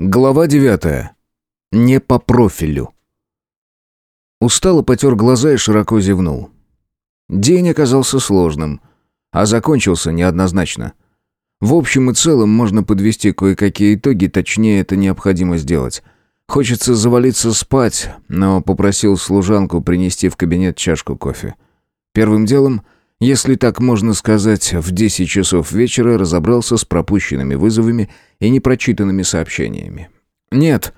Глава девятая. Не по профилю. Устало потер глаза и широко зевнул. День оказался сложным, а закончился неоднозначно. В общем и целом можно подвести кое-какие итоги, точнее это необходимо сделать. Хочется завалиться спать, но попросил служанку принести в кабинет чашку кофе. Первым делом, если так можно сказать, в 10 часов вечера разобрался с пропущенными вызовами и непрочитанными сообщениями. Нет,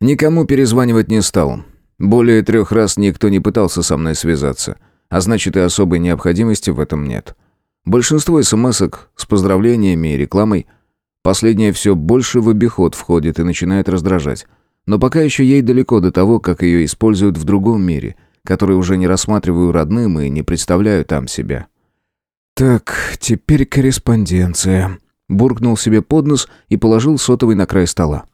никому перезванивать не стал. Более трех раз никто не пытался со мной связаться, а значит и особой необходимости в этом нет. Большинство смс с поздравлениями и рекламой. Последнее все больше в обиход входит и начинает раздражать. Но пока еще ей далеко до того, как ее используют в другом мире, который уже не рассматриваю родным и не представляю там себя. «Так, теперь корреспонденция», буркнул себе под нос и положил сотовый на край стола.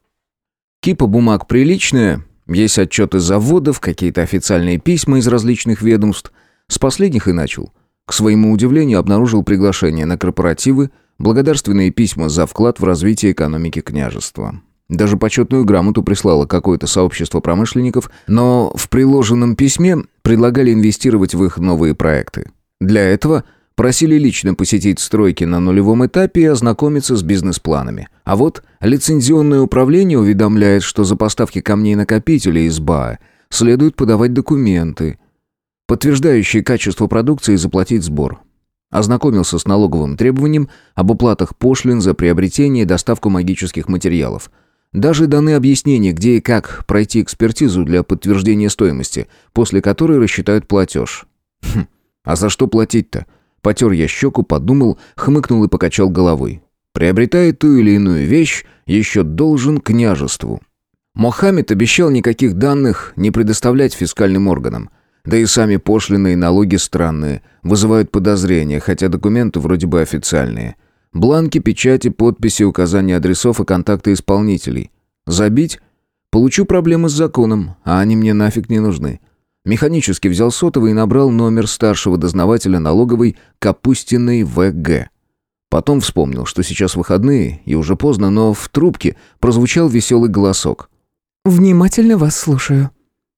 Кипа бумаг приличная, есть отчеты заводов, какие-то официальные письма из различных ведомств. С последних и начал. К своему удивлению обнаружил приглашение на корпоративы, благодарственные письма за вклад в развитие экономики княжества. Даже почетную грамоту прислало какое-то сообщество промышленников, но в приложенном письме предлагали инвестировать в их новые проекты. Для этого – Просили лично посетить стройки на нулевом этапе и ознакомиться с бизнес-планами. А вот лицензионное управление уведомляет, что за поставки камней-накопителей из БАЭ следует подавать документы, подтверждающие качество продукции и заплатить сбор. Ознакомился с налоговым требованием об уплатах пошлин за приобретение и доставку магических материалов. Даже даны объяснения, где и как пройти экспертизу для подтверждения стоимости, после которой рассчитают платеж. Хм, а за что платить-то? Потер я щеку, подумал, хмыкнул и покачал головой. Приобретая ту или иную вещь, еще должен княжеству. Мохаммед обещал никаких данных не предоставлять фискальным органам. Да и сами пошлины и налоги странные, вызывают подозрения, хотя документы вроде бы официальные. Бланки, печати, подписи, указания адресов и контакты исполнителей. Забить? Получу проблемы с законом, а они мне нафиг не нужны. Механически взял сотовый и набрал номер старшего дознавателя налоговой Капустиной ВГ. Потом вспомнил, что сейчас выходные и уже поздно, но в трубке прозвучал веселый голосок. «Внимательно вас слушаю».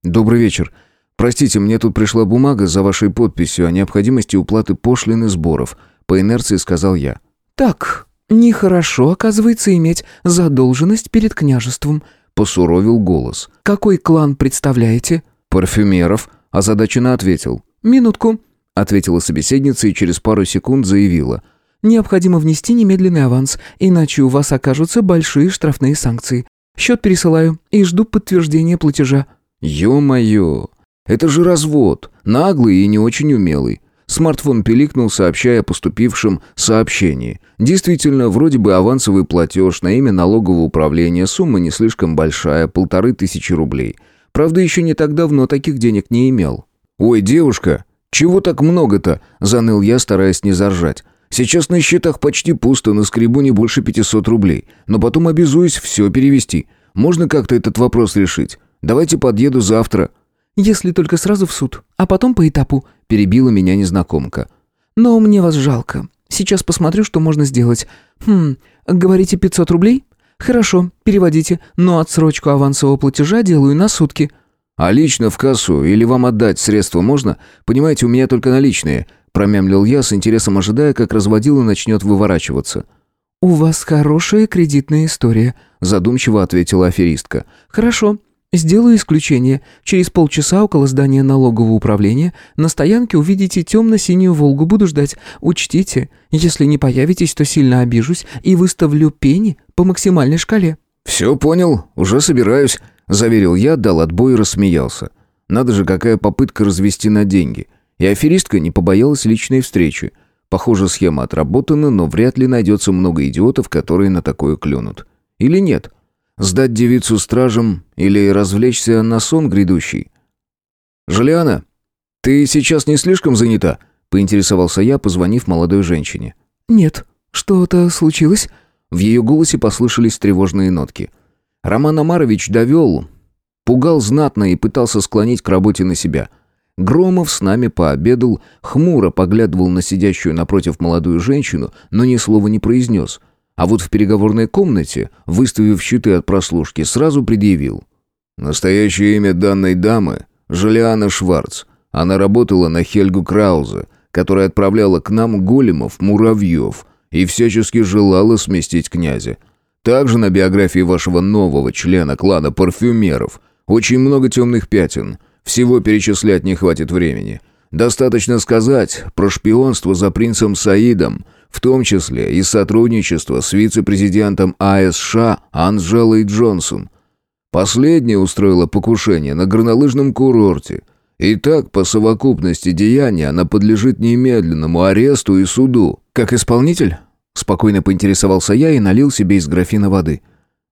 «Добрый вечер. Простите, мне тут пришла бумага за вашей подписью о необходимости уплаты пошлин и сборов», по инерции сказал я. «Так, нехорошо, оказывается, иметь задолженность перед княжеством», посуровил голос. «Какой клан представляете?» «Парфюмеров», озадаченно ответил. «Минутку», — ответила собеседница и через пару секунд заявила. «Необходимо внести немедленный аванс, иначе у вас окажутся большие штрафные санкции. Счет пересылаю и жду подтверждения платежа». «Ё-моё, это же развод, наглый и не очень умелый». Смартфон пиликнул, сообщая о поступившем сообщении. Действительно, вроде бы авансовый платеж на имя налогового управления, сумма не слишком большая, полторы тысячи рублей — Правда, еще не так давно таких денег не имел. «Ой, девушка, чего так много-то?» – заныл я, стараясь не заржать. «Сейчас на счетах почти пусто, на скребу не больше 500 рублей. Но потом обязуюсь все перевести. Можно как-то этот вопрос решить? Давайте подъеду завтра». «Если только сразу в суд, а потом по этапу», – перебила меня незнакомка. «Но мне вас жалко. Сейчас посмотрю, что можно сделать. Хм, говорите 500 рублей?» «Хорошо, переводите, но отсрочку авансового платежа делаю на сутки». «А лично в кассу или вам отдать средства можно? Понимаете, у меня только наличные», промямлил я с интересом ожидая, как разводила начнет выворачиваться. «У вас хорошая кредитная история», задумчиво ответила аферистка. «Хорошо, «Сделаю исключение. Через полчаса около здания налогового управления на стоянке увидите темно-синюю «Волгу». Буду ждать. Учтите, если не появитесь, то сильно обижусь и выставлю пени по максимальной шкале». «Все понял, уже собираюсь», — заверил я, дал отбой и рассмеялся. «Надо же, какая попытка развести на деньги». И аферистка не побоялась личной встречи. Похоже, схема отработана, но вряд ли найдется много идиотов, которые на такое клюнут. Или нет?» Сдать девицу стражам или развлечься на сон грядущий? «Желиана, ты сейчас не слишком занята?» — поинтересовался я, позвонив молодой женщине. «Нет. Что-то случилось?» В ее голосе послышались тревожные нотки. Роман Амарович довел, пугал знатно и пытался склонить к работе на себя. Громов с нами пообедал, хмуро поглядывал на сидящую напротив молодую женщину, но ни слова не произнес — А вот в переговорной комнате, выставив щиты от прослушки, сразу предъявил. Настоящее имя данной дамы – Желиана Шварц. Она работала на Хельгу Краузе, которая отправляла к нам големов, муравьев и всячески желала сместить князя. Также на биографии вашего нового члена клана парфюмеров очень много темных пятен. Всего перечислять не хватит времени. Достаточно сказать про шпионство за принцем Саидом, в том числе и сотрудничество с вице-президентом АСШ Анжелой Джонсон. Последняя устроила покушение на горнолыжном курорте. И так, по совокупности деяний, она подлежит немедленному аресту и суду. «Как исполнитель?» Спокойно поинтересовался я и налил себе из графина воды.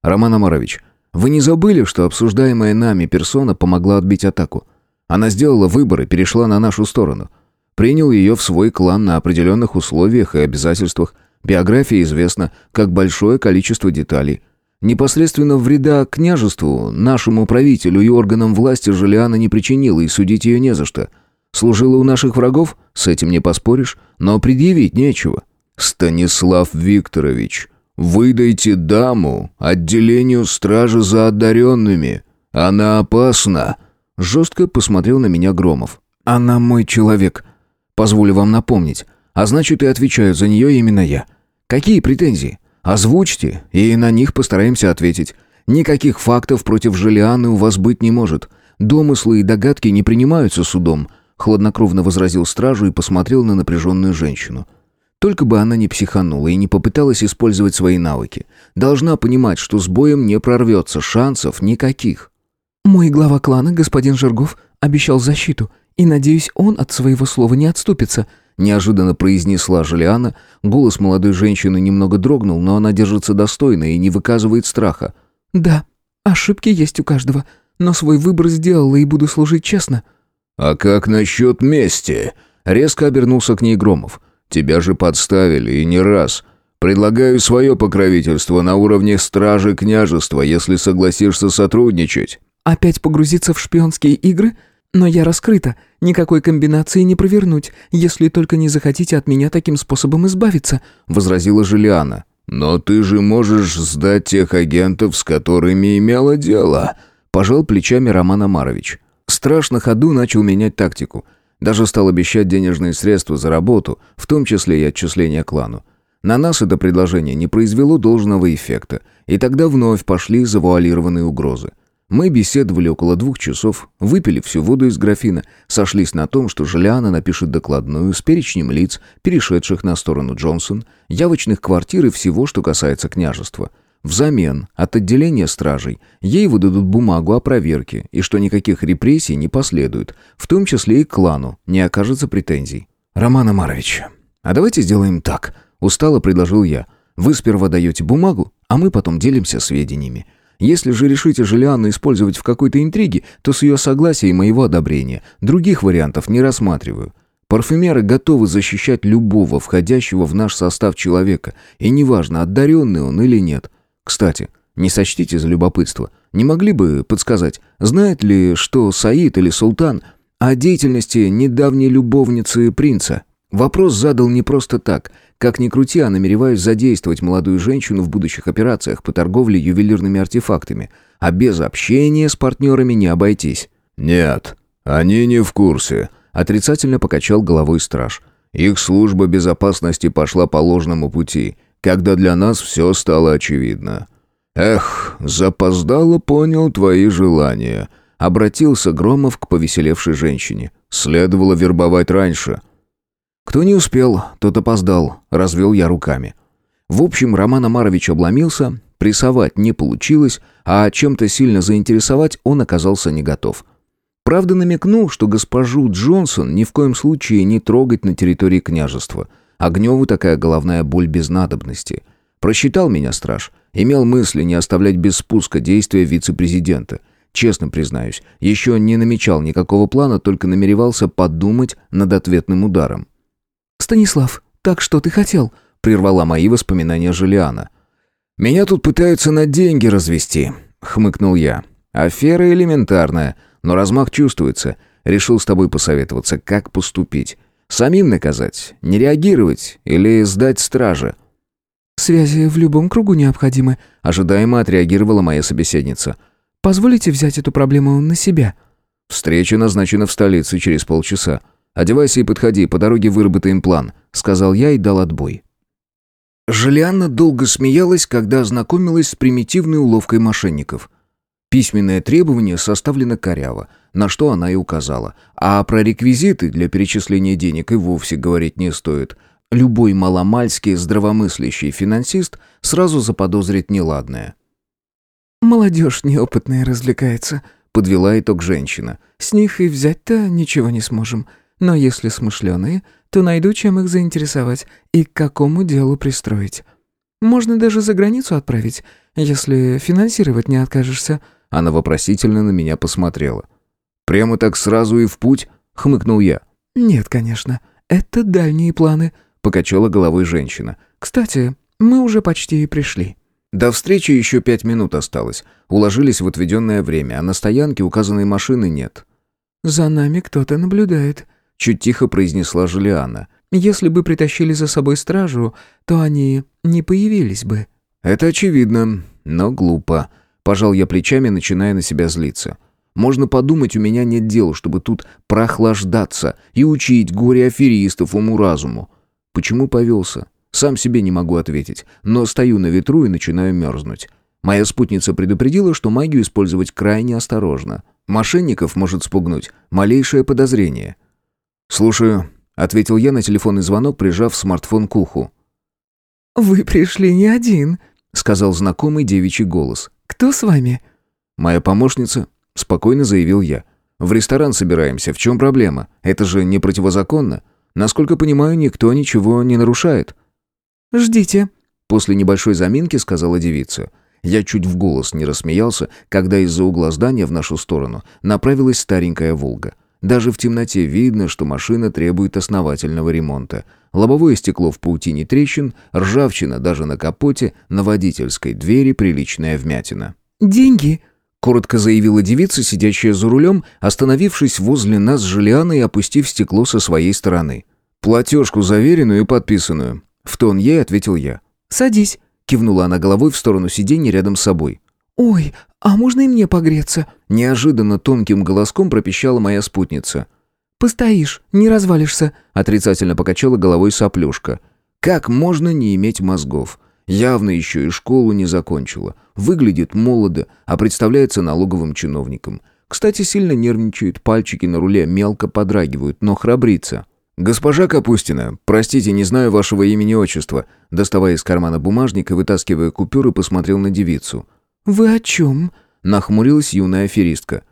«Роман Амарович, вы не забыли, что обсуждаемая нами персона помогла отбить атаку? Она сделала выбор и перешла на нашу сторону. Принял ее в свой клан на определенных условиях и обязательствах. Биография известна, как большое количество деталей. Непосредственно вреда княжеству, нашему правителю и органам власти Желиана не причинила, и судить ее не за что. Служила у наших врагов, с этим не поспоришь, но предъявить нечего. «Станислав Викторович, выдайте даму отделению стражи за одаренными. Она опасна!» Жестко посмотрел на меня Громов. «Она мой человек. Позволю вам напомнить. А значит, и отвечаю за нее именно я. Какие претензии? Озвучьте, и на них постараемся ответить. Никаких фактов против Желианы у вас быть не может. Домыслы и догадки не принимаются судом», — хладнокровно возразил стражу и посмотрел на напряженную женщину. Только бы она не психанула и не попыталась использовать свои навыки. Должна понимать, что с боем не прорвется, шансов никаких. «Мой глава клана, господин Жиргов, обещал защиту, и, надеюсь, он от своего слова не отступится», неожиданно произнесла Желиана. Голос молодой женщины немного дрогнул, но она держится достойно и не выказывает страха. «Да, ошибки есть у каждого, но свой выбор сделала и буду служить честно». «А как насчет мести?» Резко обернулся к ней Громов. «Тебя же подставили, и не раз. Предлагаю свое покровительство на уровне стражи княжества, если согласишься сотрудничать». «Опять погрузиться в шпионские игры?» Но я раскрыта, никакой комбинации не провернуть, если только не захотите от меня таким способом избавиться», — возразила Желиана. «Но ты же можешь сдать тех агентов, с которыми имела дело», — пожал плечами Роман Амарович. Страшно ходу начал менять тактику. Даже стал обещать денежные средства за работу, в том числе и отчисления клану. На нас это предложение не произвело должного эффекта, и тогда вновь пошли завуалированные угрозы. Мы беседовали около двух часов, выпили всю воду из графина, сошлись на том, что Желиана напишет докладную с перечнем лиц, перешедших на сторону Джонсон, явочных квартир и всего, что касается княжества. Взамен от отделения стражей ей выдадут бумагу о проверке и что никаких репрессий не последует, в том числе и клану не окажется претензий. «Роман Амарович, а давайте сделаем так», — устало предложил я. «Вы сперва даете бумагу, а мы потом делимся сведениями. Если же решите Желианну использовать в какой-то интриге, то с ее согласия и моего одобрения. Других вариантов не рассматриваю. Парфюмеры готовы защищать любого входящего в наш состав человека, и неважно, одаренный он или нет. Кстати, не сочтите за любопытство. Не могли бы подсказать, знает ли, что Саид или Султан о деятельности недавней любовницы принца? Вопрос задал не просто так. Как ни крути, я намереваюсь задействовать молодую женщину в будущих операциях по торговле ювелирными артефактами. А без общения с партнерами не обойтись. «Нет, они не в курсе», — отрицательно покачал головой страж. «Их служба безопасности пошла по ложному пути, когда для нас все стало очевидно». «Эх, запоздало понял твои желания», — обратился Громов к повеселевшей женщине. «Следовало вербовать раньше». «Кто не успел, тот опоздал», — развел я руками. В общем, Роман Амарович обломился, прессовать не получилось, а чем-то сильно заинтересовать он оказался не готов. Правда, намекнул, что госпожу Джонсон ни в коем случае не трогать на территории княжества. Огневу такая головная боль без надобности. Просчитал меня страж, имел мысли не оставлять без спуска действия вице-президента. Честно признаюсь, еще не намечал никакого плана, только намеревался подумать над ответным ударом. «Станислав, так что ты хотел?» — прервала мои воспоминания Жулиана. «Меня тут пытаются на деньги развести», — хмыкнул я. «Афера элементарная, но размах чувствуется. Решил с тобой посоветоваться, как поступить. Самим наказать, не реагировать или сдать страже». Связи в любом кругу необходимы», — ожидаемо отреагировала моя собеседница. «Позволите взять эту проблему на себя?» «Встреча назначена в столице через полчаса. Одевайся и подходи, по дороге выработаем план», — сказал я и дал отбой. Желианна долго смеялась, когда ознакомилась с примитивной уловкой мошенников. Письменное требование составлено коряво, на что она и указала. А про реквизиты для перечисления денег и вовсе говорить не стоит. Любой маломальский здравомыслящий финансист сразу заподозрит неладное. «Молодежь неопытная развлекается», — подвела итог женщина. «С них и взять-то ничего не сможем. Но если смышленые, то найду, чем их заинтересовать и к какому делу пристроить. Можно даже за границу отправить, если финансировать не откажешься». Она вопросительно на меня посмотрела. «Прямо так сразу и в путь?» — хмыкнул я. «Нет, конечно. Это дальние планы», — покачала головой женщина. «Кстати, мы уже почти и пришли». До встречи еще пять минут осталось. Уложились в отведенное время, а на стоянке указанной машины нет. «За нами кто-то наблюдает», чуть тихо произнесла Жулиана. «Если бы притащили за собой стражу, то они не появились бы». «Это очевидно, но глупо». Пожал я плечами, начиная на себя злиться. «Можно подумать, у меня нет дела, чтобы тут прохлаждаться и учить горе-аферистов уму-разуму. Почему повелся? Сам себе не могу ответить, но стою на ветру и начинаю мерзнуть. Моя спутница предупредила, что магию использовать крайне осторожно. Мошенников может спугнуть малейшее подозрение. «Слушаю», — ответил я на телефонный звонок, прижав смартфон к уху. «Вы пришли не один», — сказал знакомый девичий голос. «Кто с вами?» «Моя помощница», — спокойно заявил я. «В ресторан собираемся. В чем проблема? Это же не противозаконно. Насколько понимаю, никто ничего не нарушает». «Ждите», — после небольшой заминки сказала девица. Я чуть в голос не рассмеялся, когда из-за угла здания в нашу сторону направилась старенькая «Волга». Даже в темноте видно, что машина требует основательного ремонта. Лобовое стекло в паутине трещин, ржавчина даже на капоте, на водительской двери приличная вмятина. «Деньги!» — коротко заявила девица, сидящая за рулем, остановившись возле нас с Жулианой и опустив стекло со своей стороны. «Платежку заверенную и подписанную». В тон ей ответил я. «Садись», — кивнула она головой в сторону сиденья рядом с собой. «Ой, а можно и мне погреться?» Неожиданно тонким голоском пропищала моя спутница. «Постоишь, не развалишься», — отрицательно покачала головой соплюшка. «Как можно не иметь мозгов? Явно еще и школу не закончила. Выглядит молодо, а представляется налоговым чиновником. Кстати, сильно нервничает, пальчики на руле мелко подрагивают, но храбрится». «Госпожа Капустина, простите, не знаю вашего имени и отчества», доставая из кармана бумажник и вытаскивая купюры, посмотрел на девицу. «Вы о чем?» — нахмурилась юная аферистка.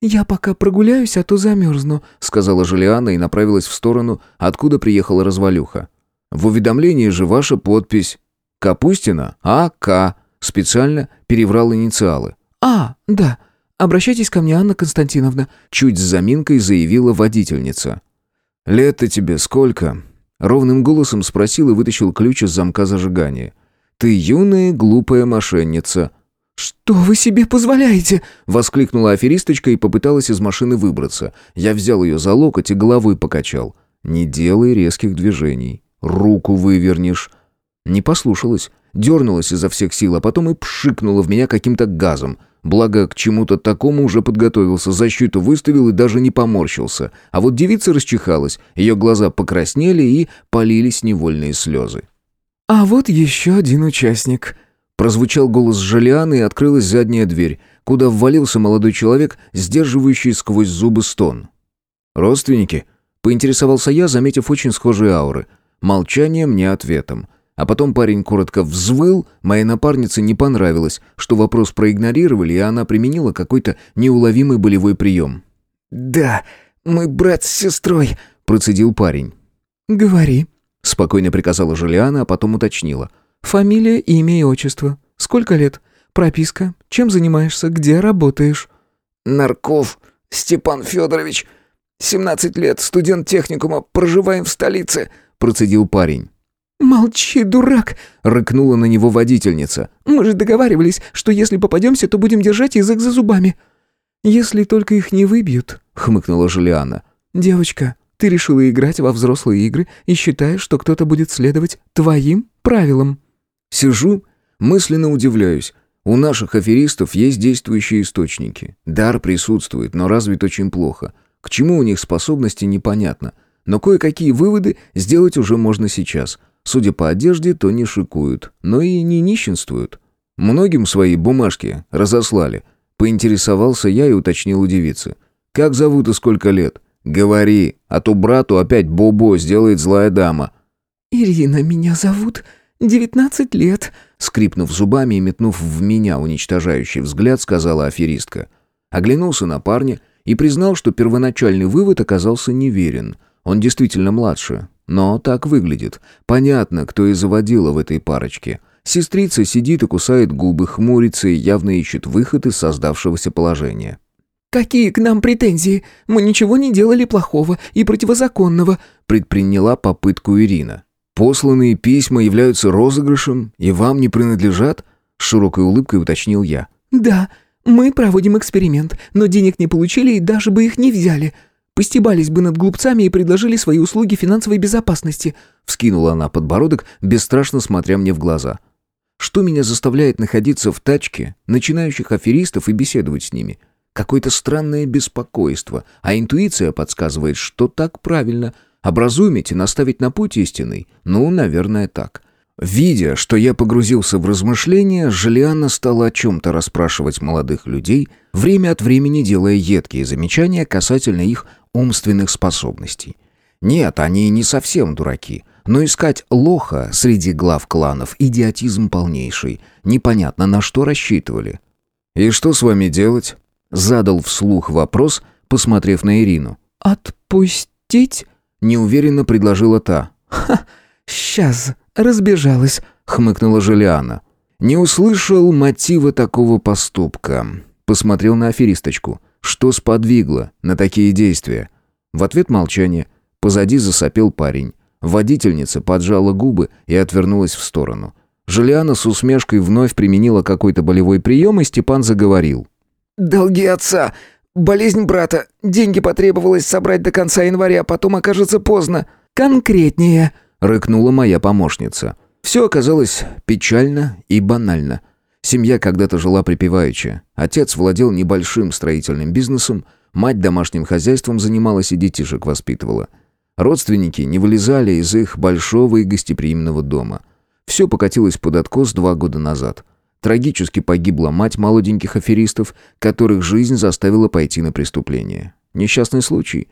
«Я пока прогуляюсь, а то замерзну», — сказала Жулиана и направилась в сторону, откуда приехала развалюха. «В уведомлении же ваша подпись. Капустина А.К. Специально переврал инициалы». «А, да. Обращайтесь ко мне, Анна Константиновна», — чуть с заминкой заявила водительница. «Лет-то тебе сколько?» — ровным голосом спросил и вытащил ключ из замка зажигания. «Ты юная глупая мошенница», «Что вы себе позволяете?» — воскликнула аферисточка и попыталась из машины выбраться. Я взял ее за локоть и головой покачал. «Не делай резких движений. Руку вывернешь». Не послушалась. Дернулась изо всех сил, а потом и пшикнула в меня каким-то газом. Благо, к чему-то такому уже подготовился, защиту выставил и даже не поморщился. А вот девица расчихалась, ее глаза покраснели и полились невольные слезы. «А вот еще один участник», Прозвучал голос Жолианы и открылась задняя дверь, куда ввалился молодой человек, сдерживающий сквозь зубы стон. «Родственники?» — поинтересовался я, заметив очень схожие ауры. Молчание мне ответом. А потом парень коротко взвыл, моей напарнице не понравилось, что вопрос проигнорировали, и она применила какой-то неуловимый болевой прием. «Да, мой брат с сестрой», — процедил парень. «Говори», — спокойно приказала Жулиана, а потом уточнила — Фамилия, имя и отчество. Сколько лет? Прописка. Чем занимаешься? Где работаешь? Нарков Степан Федорович. 17 лет, студент техникума, проживаем в столице, процедил парень. «Молчи, дурак!» — рыкнула на него водительница. «Мы же договаривались, что если попадемся, то будем держать язык за зубами». «Если только их не выбьют», — хмыкнула Жулиана. «Девочка, ты решила играть во взрослые игры и считаешь, что кто-то будет следовать твоим правилам». Сижу, мысленно удивляюсь. У наших аферистов есть действующие источники. Дар присутствует, но развит очень плохо. К чему у них способности, непонятно. Но кое-какие выводы сделать уже можно сейчас. Судя по одежде, то не шикуют, но и не нищенствуют. Многим свои бумажки разослали. Поинтересовался я и уточнил у девицы. «Как зовут и сколько лет?» «Говори, а то брату опять Бобо сделает злая дама». «Ирина меня зовут. Девятнадцать лет», — скрипнув зубами и метнув в меня уничтожающий взгляд, сказала аферистка. Оглянулся на парня и признал, что первоначальный вывод оказался неверен. Он действительно младше, но так выглядит. Понятно, кто и заводила в этой парочке. Сестрица сидит и кусает губы, хмурится и явно ищет выход из создавшегося положения. «Какие к нам претензии? Мы ничего не делали плохого и противозаконного», предприняла попытку Ирина. «Посланные письма являются розыгрышем и вам не принадлежат?» С широкой улыбкой уточнил я. «Да, мы проводим эксперимент, но денег не получили и даже бы их не взяли. Постебались бы над глупцами и предложили свои услуги финансовой безопасности», вскинула она подбородок, бесстрашно смотря мне в глаза. «Что меня заставляет находиться в тачке начинающих аферистов и беседовать с ними?» Какое-то странное беспокойство, а интуиция подсказывает, что так правильно. Образумить и наставить на путь истинный? Ну, наверное, так. Видя, что я погрузился в размышления, Желианна стала о чем-то расспрашивать молодых людей, время от времени делая едкие замечания касательно их умственных способностей. Нет, они не совсем дураки, но искать лоха среди глав кланов – идиотизм полнейший. Непонятно, на что рассчитывали. «И что с вами делать?» Задал вслух вопрос, посмотрев на Ирину. «Отпустить?» Неуверенно предложила та. «Ха, сейчас, разбежалась», хмыкнула Желиана. Не услышал мотива такого поступка. Посмотрел на аферисточку. Что сподвигло на такие действия? В ответ молчание. Позади засопел парень. Водительница поджала губы и отвернулась в сторону. Желиана с усмешкой вновь применила какой-то болевой прием, и Степан заговорил. «Долги отца, болезнь брата, деньги потребовалось собрать до конца января, потом окажется поздно». «Конкретнее», — рыкнула моя помощница. Все оказалось печально и банально. Семья когда-то жила припеваючи. Отец владел небольшим строительным бизнесом, мать домашним хозяйством занималась и детишек воспитывала. Родственники не вылезали из их большого и гостеприимного дома. Все покатилось под откос два года назад — Трагически погибла мать молоденьких аферистов, которых жизнь заставила пойти на преступление. Несчастный случай.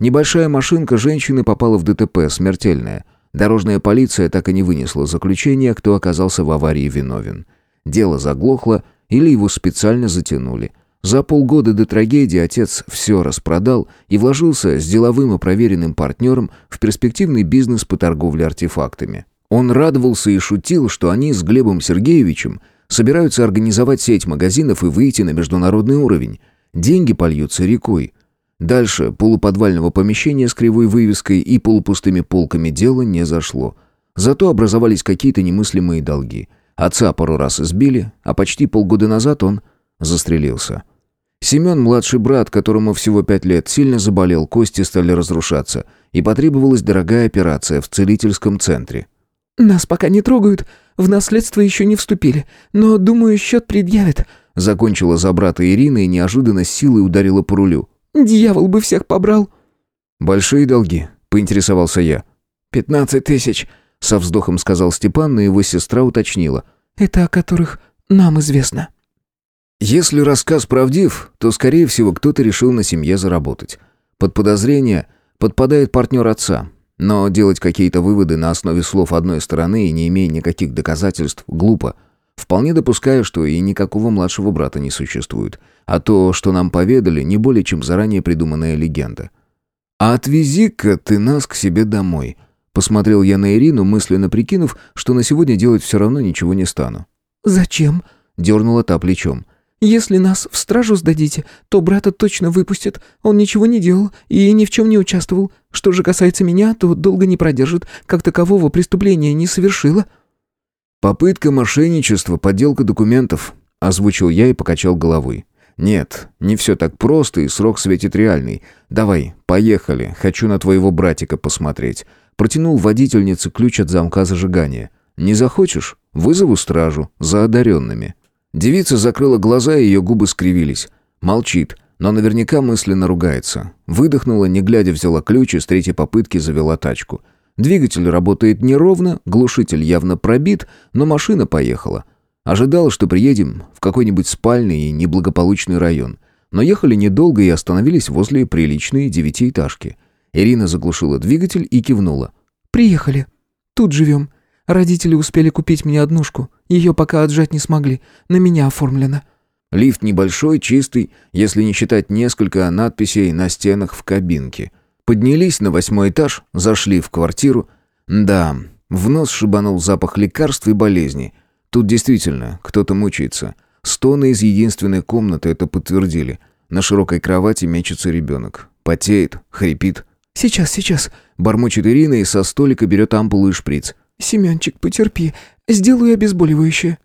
Небольшая машинка женщины попала в ДТП, смертельная. Дорожная полиция так и не вынесла заключения, кто оказался в аварии виновен. Дело заглохло или его специально затянули. За полгода до трагедии отец все распродал и вложился с деловым и проверенным партнером в перспективный бизнес по торговле артефактами. Он радовался и шутил, что они с Глебом Сергеевичем – Собираются организовать сеть магазинов и выйти на международный уровень. Деньги польются рекой. Дальше полуподвального помещения с кривой вывеской и полупустыми полками дело не зашло. Зато образовались какие-то немыслимые долги. Отца пару раз избили, а почти полгода назад он застрелился. Семен, младший брат, которому всего пять лет, сильно заболел, кости стали разрушаться, и потребовалась дорогая операция в целительском центре. «Нас пока не трогают, в наследство еще не вступили, но, думаю, счет предъявят». Закончила за брата Ирина и неожиданно силой ударила по рулю. «Дьявол бы всех побрал». «Большие долги?» — поинтересовался я. «Пятнадцать тысяч», — со вздохом сказал Степан, но его сестра уточнила. «Это о которых нам известно». Если рассказ правдив, то, скорее всего, кто-то решил на семье заработать. Под подозрение подпадает партнер отца, но делать какие-то выводы на основе слов одной стороны и не имея никаких доказательств глупо. Вполне допускаю, что и никакого младшего брата не существует. А то, что нам поведали, не более чем заранее придуманная легенда. «А отвези-ка ты нас к себе домой», — посмотрел я на Ирину, мысленно прикинув, что на сегодня делать все равно ничего не стану. «Зачем?» — дернула та плечом. Если нас в стражу сдадите, то брата точно выпустят. Он ничего не делал и ни в чем не участвовал. Что же касается меня, то долго не продержит, как такового преступления не совершила». «Попытка мошенничества, подделка документов», — озвучил я и покачал головой. «Нет, не все так просто, и срок светит реальный. Давай, поехали, хочу на твоего братика посмотреть». Протянул водительнице ключ от замка зажигания. Не захочешь? Вызову стражу. За одаренными». Девица закрыла глаза, и ее губы скривились. Молчит, но наверняка мысленно ругается. Выдохнула, не глядя взяла ключ и с третьей попытки завела тачку. Двигатель работает неровно, глушитель явно пробит, но машина поехала. Ожидал, что приедем в какой-нибудь спальный и неблагополучный район. Но ехали недолго и остановились возле приличной девятиэтажки. Ирина заглушила двигатель и кивнула. «Приехали. Тут живем. Родители успели купить мне однушку. Ее пока отжать не смогли. На меня оформлено». Лифт небольшой, чистый, если не считать несколько надписей на стенах в кабинке. Поднялись на восьмой этаж, зашли в квартиру. Да, в нос шибанул запах лекарств и болезней. Тут действительно кто-то мучается. Стоны из единственной комнаты это подтвердили. На широкой кровати мечется ребенок. Потеет, хрипит. «Сейчас, сейчас», — бормочет Ирина и со столика берет ампулу и шприц. «Семенчик, потерпи. Сделаю обезболивающее».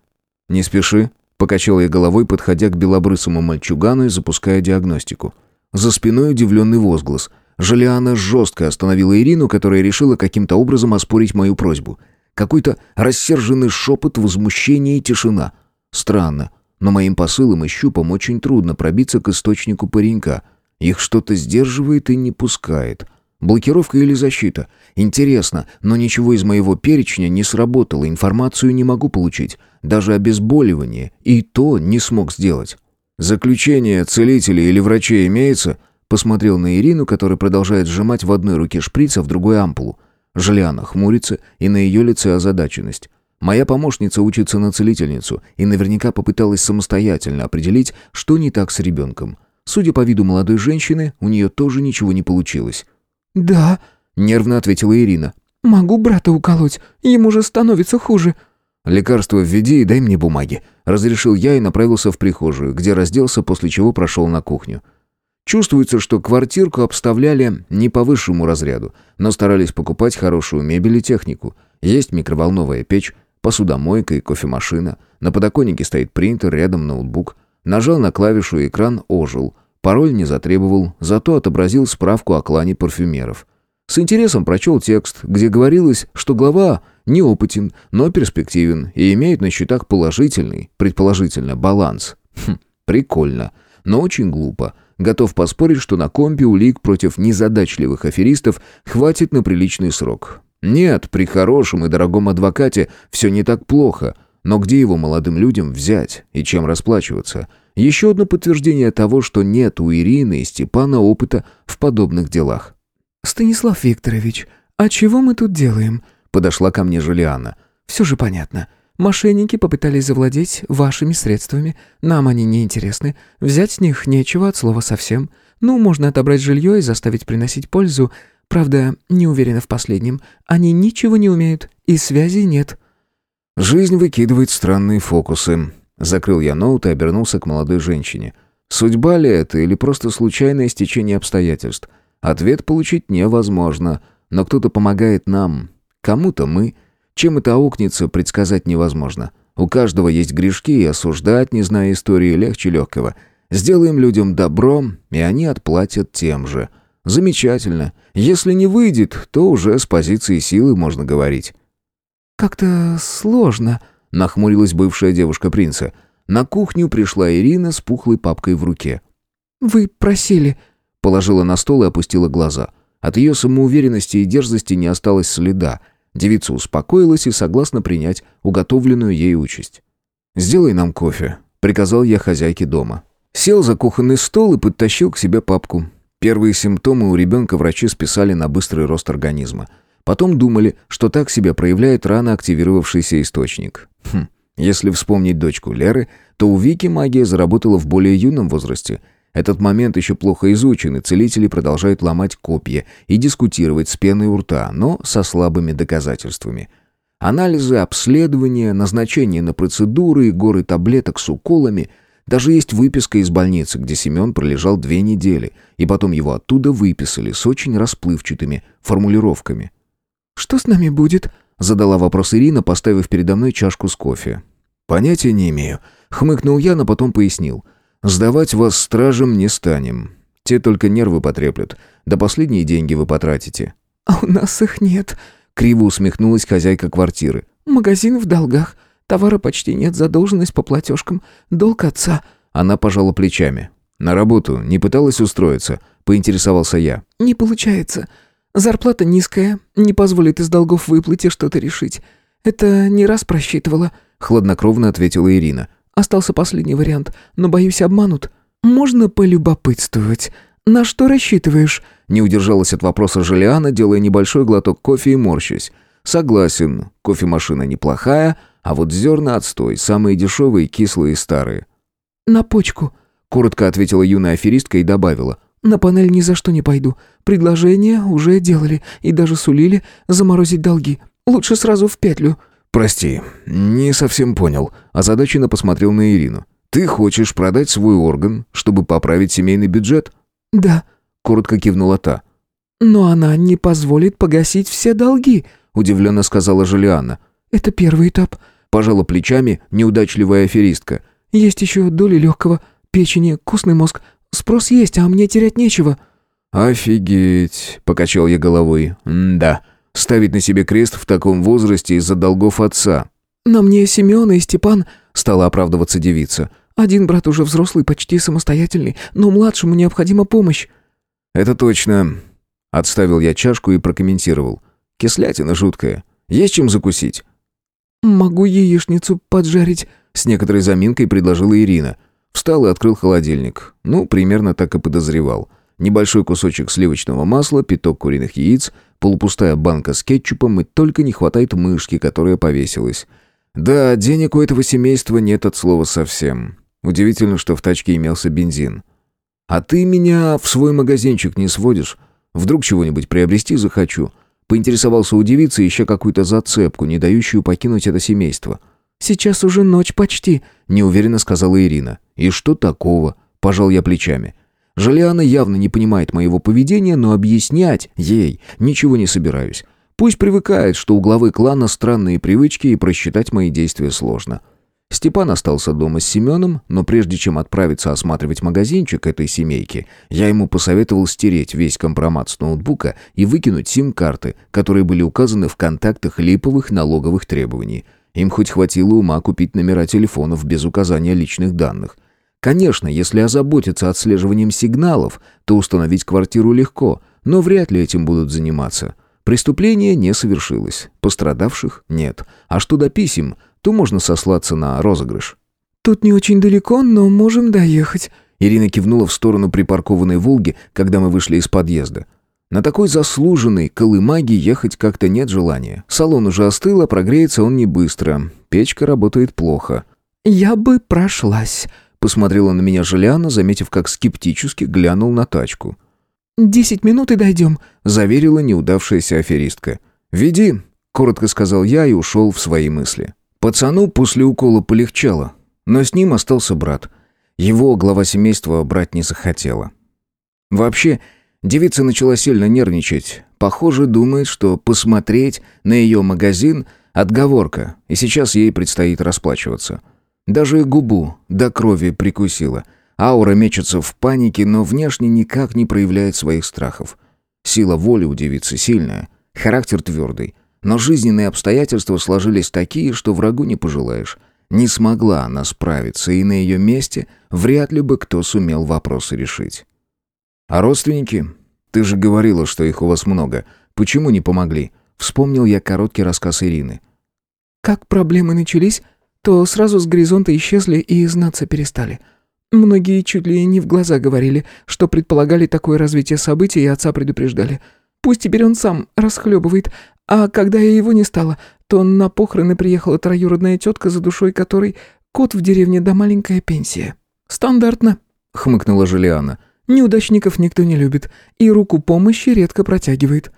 «Не спеши», — покачал я головой, подходя к белобрысому мальчугану и запуская диагностику. За спиной удивленный возглас. Желиана жестко остановила Ирину, которая решила каким-то образом оспорить мою просьбу. Какой-то рассерженный шепот, возмущение и тишина. Странно, но моим посылам и щупам очень трудно пробиться к источнику паренька. Их что-то сдерживает и не пускает. Блокировка или защита? Интересно, но ничего из моего перечня не сработало, информацию не могу получить. Даже обезболивание и то не смог сделать. Заключение целителя или врачей имеется? Посмотрел на Ирину, которая продолжает сжимать в одной руке шприц, а в другой ампулу. Желяна хмурится, и на ее лице озадаченность. Моя помощница учится на целительницу и наверняка попыталась самостоятельно определить, что не так с ребенком. Судя по виду молодой женщины, у нее тоже ничего не получилось. «Да», — нервно ответила Ирина. «Могу брата уколоть, ему же становится хуже». «Лекарство введи и дай мне бумаги», — разрешил я и направился в прихожую, где разделся, после чего прошел на кухню. Чувствуется, что квартирку обставляли не по высшему разряду, но старались покупать хорошую мебель и технику. Есть микроволновая печь, посудомойка и кофемашина. На подоконнике стоит принтер, рядом ноутбук. Нажал на клавишу, и экран ожил — Пароль не затребовал, зато отобразил справку о клане парфюмеров. С интересом прочел текст, где говорилось, что глава неопытен, но перспективен и имеет на счетах положительный, предположительно, баланс. Хм, прикольно, но очень глупо. Готов поспорить, что на компе улик против незадачливых аферистов хватит на приличный срок. Нет, при хорошем и дорогом адвокате все не так плохо, но где его молодым людям взять и чем расплачиваться – еще одно подтверждение того, что нет у Ирины и Степана опыта в подобных делах. «Станислав Викторович, а чего мы тут делаем?» Подошла ко мне Жулиана. «Все же понятно. Мошенники попытались завладеть вашими средствами. Нам они не интересны. Взять с них нечего от слова совсем. Ну, можно отобрать жилье и заставить приносить пользу. Правда, не уверена в последнем. Они ничего не умеют, и связи нет». «Жизнь выкидывает странные фокусы», Закрыл я ноут и обернулся к молодой женщине. Судьба ли это или просто случайное стечение обстоятельств? Ответ получить невозможно, но кто-то помогает нам. Кому-то мы. Чем это аукнется, предсказать невозможно. У каждого есть грешки, и осуждать, не зная истории, легче легкого. Сделаем людям добро, и они отплатят тем же. Замечательно. Если не выйдет, то уже с позиции силы можно говорить. «Как-то сложно», нахмурилась бывшая девушка принца. На кухню пришла Ирина с пухлой папкой в руке. «Вы просили...» Положила на стол и опустила глаза. От ее самоуверенности и дерзости не осталось следа. Девица успокоилась и согласна принять уготовленную ей участь. «Сделай нам кофе», — приказал я хозяйке дома. Сел за кухонный стол и подтащил к себе папку. Первые симптомы у ребенка врачи списали на быстрый рост организма. Потом думали, что так себя проявляет рано активировавшийся источник. Хм, если вспомнить дочку Леры, то у Вики магия заработала в более юном возрасте. Этот момент еще плохо изучен, и целители продолжают ломать копья и дискутировать с пеной у рта, но со слабыми доказательствами. Анализы, обследования, назначение на процедуры и горы таблеток с уколами – даже есть выписка из больницы, где Семен пролежал две недели, и потом его оттуда выписали с очень расплывчатыми формулировками. «Что с нами будет?» Задала вопрос Ирина, поставив передо мной чашку с кофе. «Понятия не имею». Хмыкнул я, но потом пояснил. «Сдавать вас стражам не станем. Те только нервы потреплют. Да последние деньги вы потратите». «А у нас их нет», — криво усмехнулась хозяйка квартиры. Магазин в долгах. Товара почти нет, задолженность по платежкам. Долг отца». Она пожала плечами. «На работу не пыталась устроиться?» – поинтересовался я. «Не получается. Зарплата низкая, не позволит из долгов выплыть что-то решить. Это не раз просчитывала», – хладнокровно ответила Ирина. «Остался последний вариант, но, боюсь, обманут. Можно полюбопытствовать. На что рассчитываешь?» Не удержалась от вопроса Желиана, делая небольшой глоток кофе и морщась. «Согласен, кофемашина неплохая, а вот зерна отстой, самые дешевые, кислые и старые». «На почку», — коротко ответила юная аферистка и добавила. «На панель ни за что не пойду. Предложение уже делали и даже сулили заморозить долги. Лучше сразу в петлю». «Прости, не совсем понял», — озадаченно посмотрел на Ирину. «Ты хочешь продать свой орган, чтобы поправить семейный бюджет?» «Да», — коротко кивнула та. «Но она не позволит погасить все долги», — удивленно сказала Жулианна. «Это первый этап», — пожала плечами неудачливая аферистка. «Есть еще доли легкого, печени, костный мозг. Спрос есть, а мне терять нечего». «Офигеть», — покачал я головой. «Да, ставить на себе крест в таком возрасте из-за долгов отца». «На мне Семен и Степан», — стала оправдываться девица. Один брат уже взрослый, почти самостоятельный, но младшему необходима помощь». «Это точно». Отставил я чашку и прокомментировал. «Кислятина жуткая. Есть чем закусить?» «Могу яичницу поджарить», — с некоторой заминкой предложила Ирина. Встал и открыл холодильник. Ну, примерно так и подозревал. Небольшой кусочек сливочного масла, пяток куриных яиц, полупустая банка с кетчупом и только не хватает мышки, которая повесилась. Да, денег у этого семейства нет от слова совсем. Удивительно, что в тачке имелся бензин. «А ты меня в свой магазинчик не сводишь? Вдруг чего-нибудь приобрести захочу?» Поинтересовался у девицы, ища какую-то зацепку, не дающую покинуть это семейство. «Сейчас уже ночь почти», — неуверенно сказала Ирина. «И что такого?» — пожал я плечами. Жалиана явно не понимает моего поведения, но объяснять ей ничего не собираюсь. Пусть привыкает, что у главы клана странные привычки и просчитать мои действия сложно. Степан остался дома с Семеном, но прежде чем отправиться осматривать магазинчик этой семейки, я ему посоветовал стереть весь компромат с ноутбука и выкинуть сим-карты, которые были указаны в контактах липовых налоговых требований. Им хоть хватило ума купить номера телефонов без указания личных данных. Конечно, если озаботиться отслеживанием сигналов, то установить квартиру легко, но вряд ли этим будут заниматься. Преступление не совершилось, пострадавших нет. А что до писем – то можно сослаться на розыгрыш. «Тут не очень далеко, но можем доехать». Ирина кивнула в сторону припаркованной «Волги», когда мы вышли из подъезда. На такой заслуженной колымаге ехать как-то нет желания. Салон уже остыл, а прогреется он не быстро. Печка работает плохо. «Я бы прошлась», — посмотрела на меня Желяна, заметив, как скептически глянул на тачку. «Десять минут и дойдем», — заверила неудавшаяся аферистка. «Веди», — коротко сказал я и ушел в свои мысли. Пацану после укола полегчало, но с ним остался брат. Его глава семейства брать не захотела. Вообще, девица начала сильно нервничать. Похоже, думает, что посмотреть на ее магазин – отговорка, и сейчас ей предстоит расплачиваться. Даже губу до крови прикусила. Аура мечется в панике, но внешне никак не проявляет своих страхов. Сила воли у девицы сильная, характер твердый. Но жизненные обстоятельства сложились такие, что врагу не пожелаешь. Не смогла она справиться, и на ее месте вряд ли бы кто сумел вопросы решить. «А родственники? Ты же говорила, что их у вас много. Почему не помогли?» Вспомнил я короткий рассказ Ирины. «Как проблемы начались, то сразу с горизонта исчезли и знаться перестали. Многие чуть ли не в глаза говорили, что предполагали такое развитие событий и отца предупреждали. Пусть теперь он сам расхлебывает, а когда я его не стало, то на похороны приехала троюродная тетка, за душой которой кот в деревне да маленькая пенсия. «Стандартно», — хмыкнула Желиана. «Неудачников никто не любит, и руку помощи редко протягивает».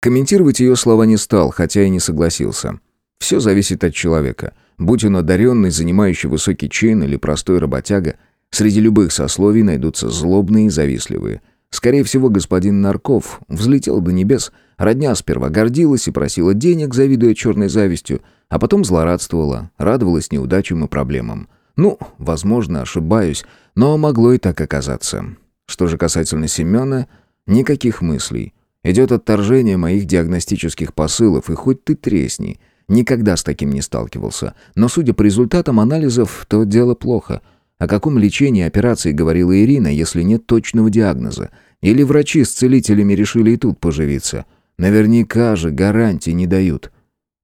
Комментировать ее слова не стал, хотя и не согласился. Все зависит от человека. Будь он одаренный, занимающий высокий чин или простой работяга, среди любых сословий найдутся злобные и завистливые. Скорее всего, господин Нарков взлетел до небес — Родня сперва гордилась и просила денег, завидуя черной завистью, а потом злорадствовала, радовалась неудачам и проблемам. Ну, возможно, ошибаюсь, но могло и так оказаться. Что же касательно Семена, никаких мыслей. Идет отторжение моих диагностических посылов, и хоть ты тресни. Никогда с таким не сталкивался. Но судя по результатам анализов, то дело плохо. О каком лечении операции говорила Ирина, если нет точного диагноза? Или врачи с целителями решили и тут поживиться? Наверняка же гарантии не дают.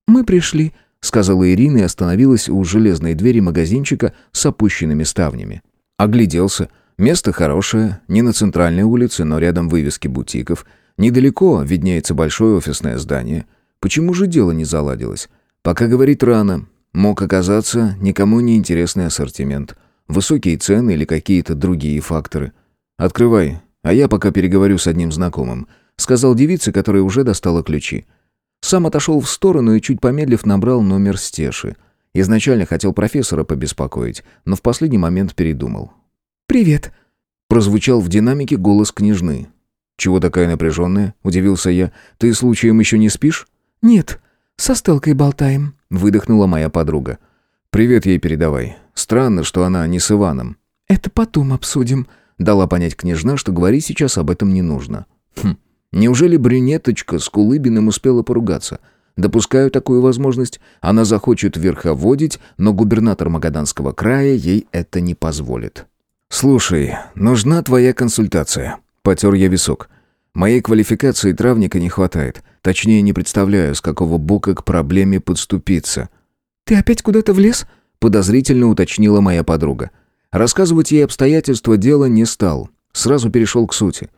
«Мы пришли», — сказала Ирина и остановилась у железной двери магазинчика с опущенными ставнями. Огляделся. Место хорошее, не на центральной улице, но рядом вывески бутиков. Недалеко виднеется большое офисное здание. Почему же дело не заладилось? Пока говорить рано. Мог оказаться никому не интересный ассортимент. Высокие цены или какие-то другие факторы. «Открывай, а я пока переговорю с одним знакомым», — сказал девице, которая уже достала ключи. Сам отошел в сторону и, чуть помедлив, набрал номер Стеши. Изначально хотел профессора побеспокоить, но в последний момент передумал. «Привет», — прозвучал в динамике голос княжны. «Чего такая напряженная?» — удивился я. «Ты случаем еще не спишь?» «Нет, со Стелкой болтаем», — выдохнула моя подруга. «Привет ей передавай. Странно, что она не с Иваном». «Это потом обсудим», — дала понять княжна, что говорить сейчас об этом не нужно. «Хм, Неужели брюнеточка с Кулыбиным успела поругаться? Допускаю такую возможность. Она захочет верховодить, но губернатор Магаданского края ей это не позволит. «Слушай, нужна твоя консультация». Потер я висок. Моей квалификации травника не хватает. Точнее, не представляю, с какого бока к проблеме подступиться. «Ты опять куда-то влез?» Подозрительно уточнила моя подруга. Рассказывать ей обстоятельства дела не стал. Сразу перешел к сути.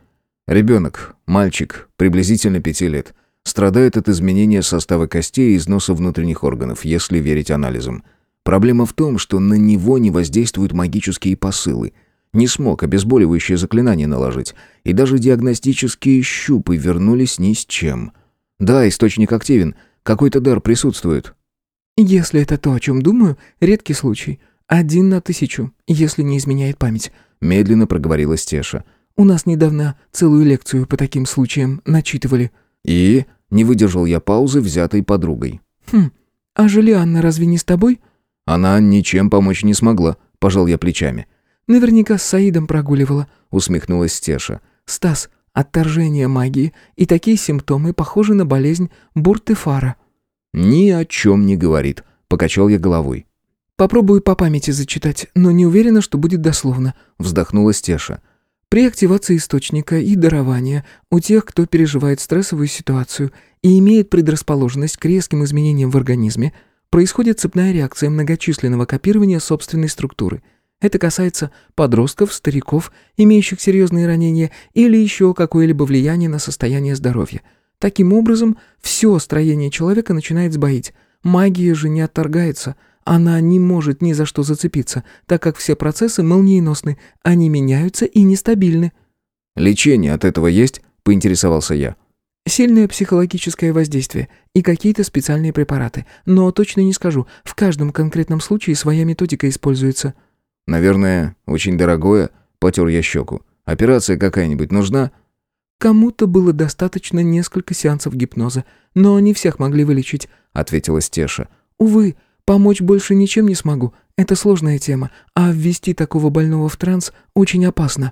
Ребенок, мальчик, приблизительно пяти лет, страдает от изменения состава костей и износа внутренних органов, если верить анализам. Проблема в том, что на него не воздействуют магические посылы. Не смог обезболивающее заклинание наложить, и даже диагностические щупы вернулись ни с чем. Да, источник активен, какой-то дар присутствует. «Если это то, о чем думаю, редкий случай. Один на тысячу, если не изменяет память», — медленно проговорила Стеша. У нас недавно целую лекцию по таким случаям начитывали». «И?» — не выдержал я паузы, взятой подругой. «Хм, а Жулианна разве не с тобой?» «Она ничем помочь не смогла», — пожал я плечами. «Наверняка с Саидом прогуливала», — усмехнулась Стеша. «Стас, отторжение магии, и такие симптомы похожи на болезнь Буртефара». «Ни о чем не говорит», — покачал я головой. «Попробую по памяти зачитать, но не уверена, что будет дословно», — вздохнула Стеша. При активации источника и дарования у тех, кто переживает стрессовую ситуацию и имеет предрасположенность к резким изменениям в организме, происходит цепная реакция многочисленного копирования собственной структуры. Это касается подростков, стариков, имеющих серьезные ранения или еще какое-либо влияние на состояние здоровья. Таким образом, все строение человека начинает сбоить. Магия же не отторгается – она не может ни за что зацепиться, так как все процессы молниеносны, они меняются и нестабильны. «Лечение от этого есть?» – поинтересовался я. Сильное психологическое воздействие и какие-то специальные препараты. Но точно не скажу, в каждом конкретном случае своя методика используется. «Наверное, очень дорогое», – потер я щеку. «Операция какая-нибудь нужна?» «Кому-то было достаточно несколько сеансов гипноза, но не всех могли вылечить», — ответила Стеша. «Увы, Помочь больше ничем не смогу. Это сложная тема, а ввести такого больного в транс очень опасно».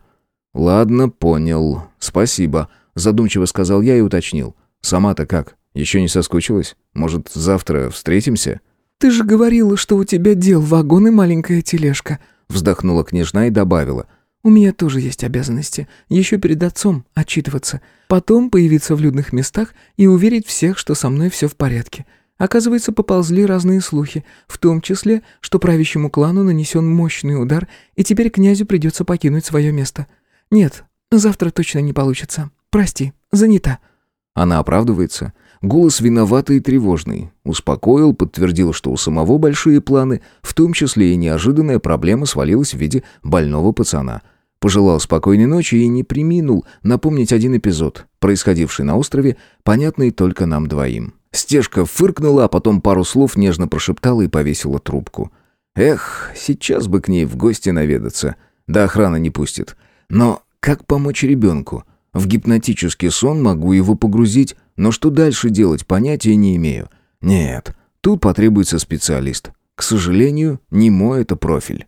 «Ладно, понял. Спасибо», — задумчиво сказал я и уточнил. «Сама-то как? Еще не соскучилась? Может, завтра встретимся?» «Ты же говорила, что у тебя дел вагон и маленькая тележка», — вздохнула княжна и добавила. «У меня тоже есть обязанности. Еще перед отцом отчитываться. Потом появиться в людных местах и уверить всех, что со мной все в порядке. Оказывается, поползли разные слухи, в том числе, что правящему клану нанесен мощный удар, и теперь князю придется покинуть свое место. Нет, завтра точно не получится. Прости, занята». Она оправдывается. Голос виноватый и тревожный. Успокоил, подтвердил, что у самого большие планы, в том числе и неожиданная проблема свалилась в виде больного пацана. Пожелал спокойной ночи и не приминул напомнить один эпизод, происходивший на острове, понятный только нам двоим. Стежка фыркнула, а потом пару слов нежно прошептала и повесила трубку. Эх, сейчас бы к ней в гости наведаться. Да охрана не пустит. Но как помочь ребенку? В гипнотический сон могу его погрузить, но что дальше делать, понятия не имею. Нет, тут потребуется специалист. К сожалению, не мой это профиль.